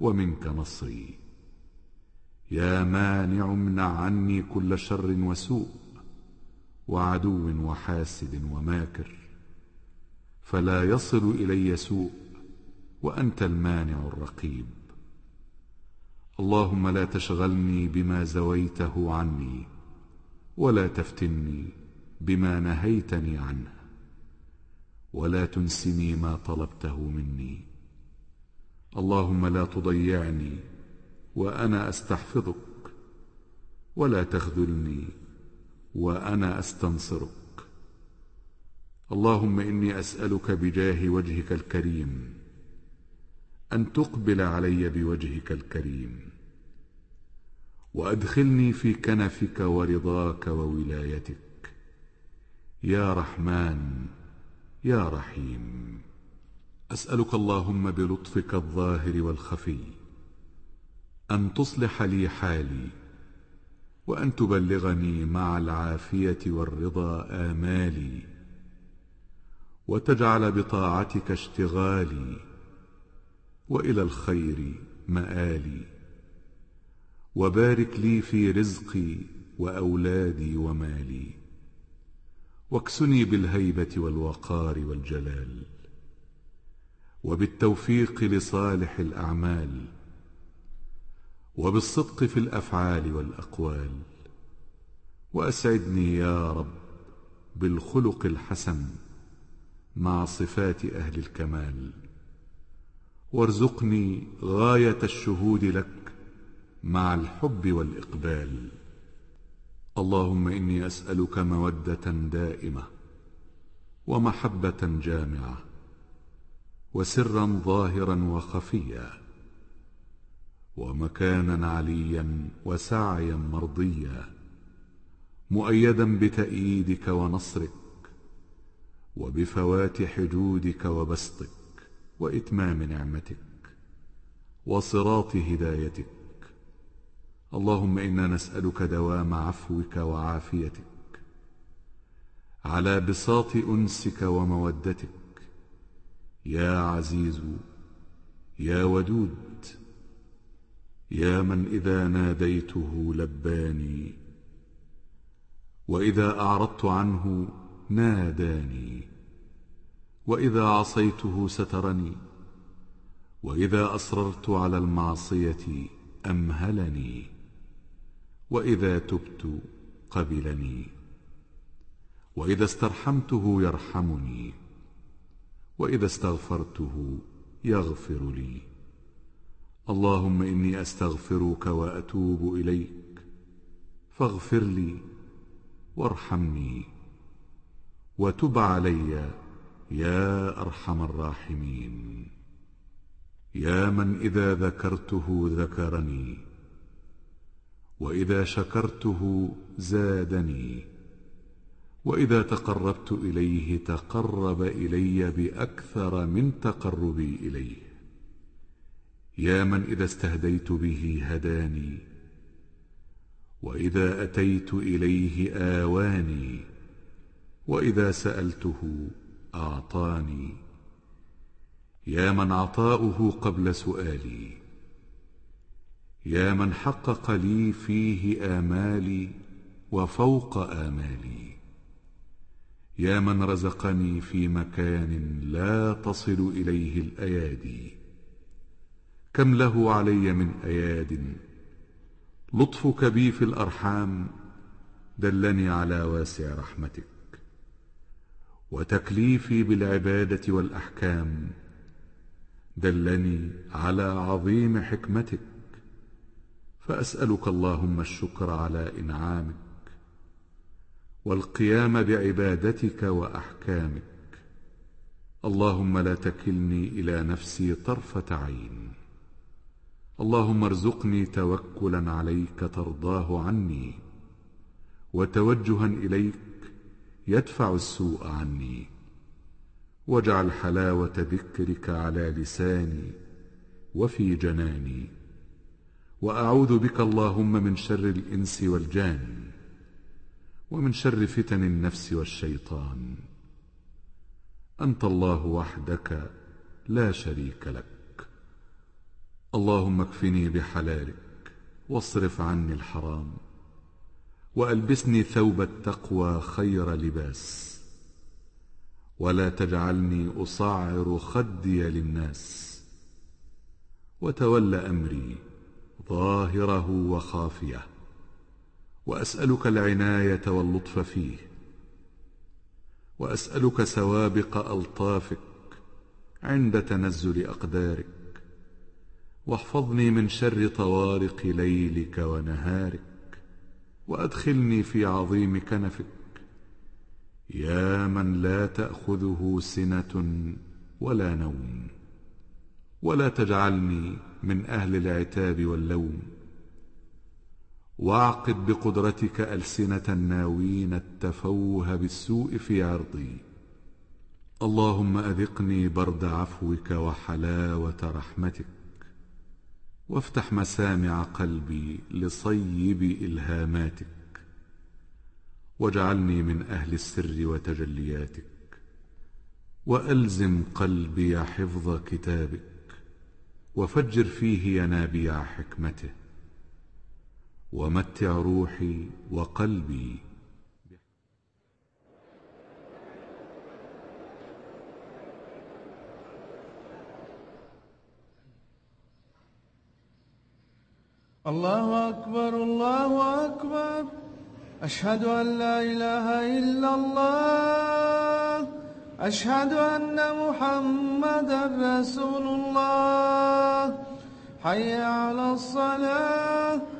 ومنك نصري يا مانع امنع عني كل شر وسوء وعدو وحاسد وماكر. فلا يصل إلي سوء وأنت المانع الرقيب. اللهم لا تشغلني بما زويته عني ولا تفتني بما نهيتني عنه. ولا تنسني ما طلبته مني. اللهم لا تضيعني وأنا أستحفظك ولا تخذلني وأنا أستنصرك. اللهم إني أسألك بجاه وجهك الكريم أن تقبل علي بوجهك الكريم وأدخلني في كنفك ورضاك وولايتك. يا رحمن يا رحيم. أسألك اللهم بلطفك الظاهر والخفي أن تصلح لي حالي وأن تبلغني مع العافية والرضا آمالي وتجعل بطاعتك اشتغالي وإلى الخير مآلي وبارك لي في رزقي وأولادي ومالي واكسني بالهيبة والوقار والجلال وبالتوفيق لصالح الأعمال وبالصدق في الأفعال والأقوال. وأسعدني يا رب بالخلق الحسن مع صفات أهل الكمال. وارزقني غاية الشهود لك مع الحب والإقبال. اللهم إني أسألك مودة دائمة ومحبة جامعة. وسرا ظاهرا وخفيا ومكانا عليا وسعيا مرضيا مؤيدا بتأييدك ونصرك وبفوات حدودك وبسطك وإتمام نعمتك وصراط هدايتك. اللهم إنا نسألك دوام عفوك وعافيتك على بساط أنسك ومودتك يا عزيز يا ودود يا من إذا ناديته لباني وإذا أعرضت عنه ناداني وإذا عصيته سترني وإذا أصررت على المعصية أمهلني وإذا تبت قبلني وإذا استرحمته يرحمني. وإذا استغفرته يغفر لي. اللهم إني أستغفرك وأتوب إليك. فاغفر لي وارحمني. وتب علي يا أرحم الراحمين. يا من إذا ذكرته ذكرني. وإذا شكرته زادني. وإذا تقربت إليه تقرب إلي بأكثر من تقربي إليه. يا من إذا استهديت به هداني وإذا أتيت إليه آواني وإذا سألته أعطاني. يا من عطاؤه قبل سؤالي يا من حقق لي فيه آمالي وفوق آمالي. يا من رزقني في مكان لا تصل إليه الأيادي. كم له علي من أياد؟ لطفك بي في الأرحام دلني على واسع رحمتك. وتكليفي بالعبادة والأحكام دلني على عظيم حكمتك. فأسألك اللهم الشكر على إنعامك. والقيام بعبادتك وأحكامك. اللهم لا تكلني إلى نفسي طرفة عين. اللهم ارزقني توكلا عليك ترضاه عني. وتوجها إليك يدفع السوء عني. واجعل حلاوة ذكرك على لساني وفي جناني. وأعوذ بك اللهم من شر الإنس والجان. ومن شر فتن النفس والشيطان. أنت الله وحدك لا شريك لك. اللهم اكفني بحلالك واصرف عني الحرام. وألبسني ثوب التقوى خير لباس. ولا تجعلني أصعر خدي للناس. وتول أمري ظاهره وخافيه. وأسألك العناية واللطف فيه. وأسألك سوابق ألطافك عند تنزل أقدارك. واحفظني من شر طوارق ليلك ونهارك. وأدخلني في عظيم كنفك. يا من لا تأخذه سنة ولا نوم. ولا تجعلني من أهل العتاب واللوم. واعقد بقدرتك ألسنة الناوين التفوه بالسوء في عرضي. اللهم أذقني برد عفوك وحلاوة رحمتك وافتح مسامع قلبي لصيب إلهاماتك واجعلني من أهل السر وتجلياتك وألزم قلبي حفظ كتابك وفجر فيه ينابيع حكمته. ومتع روحي وقلبي. الله أكبر الله أكبر. أشهد أن لا إله إلا الله. أشهد أن محمدا رسول الله. حي على الصلاة.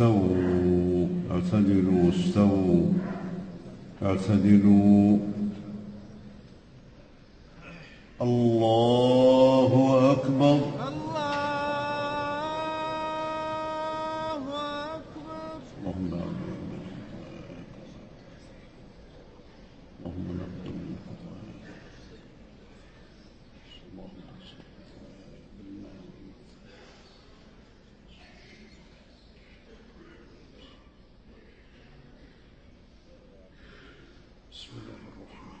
استووا اعتدلوا استووا اعتدلوا. الله أكبر الله أكبر اللهم آمين اللهم نقل من خطايانا اللهم اغفر بسم الله الرحمن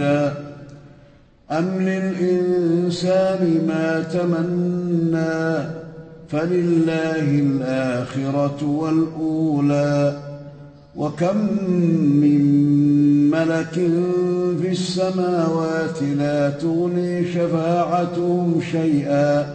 الهدى أم للإنسان ما تمنى فلله الآخرة والأولى وكم من ملك في السماوات لا تغني شفاعتهم شيئا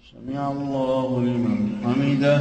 سمع الله لمن حمده.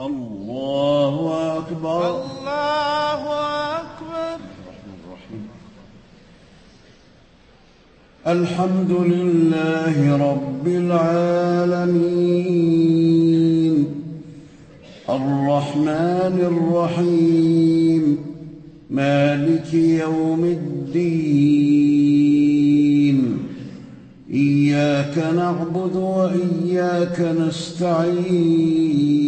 الله أكبر. الله أكبر. الرحمن الرحيم الحمد لله رب العالمين. الرحمن الرحيم. مالك يوم الدين. إياك نعبد وإياك نستعين.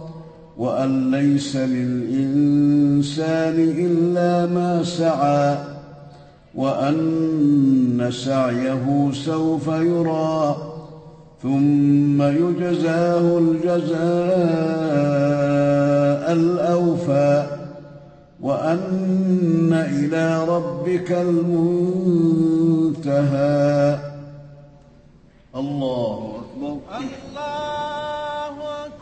وأن ليس للإنسان إلا ما سعى وأن سعيه سوف يرى ثم يجزاه الجزاء الأوفى وأن إلى ربك المنتهى. الله أكبر. الله أكبر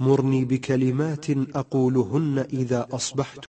مرني بكلمات أقولهن إذا أصبحت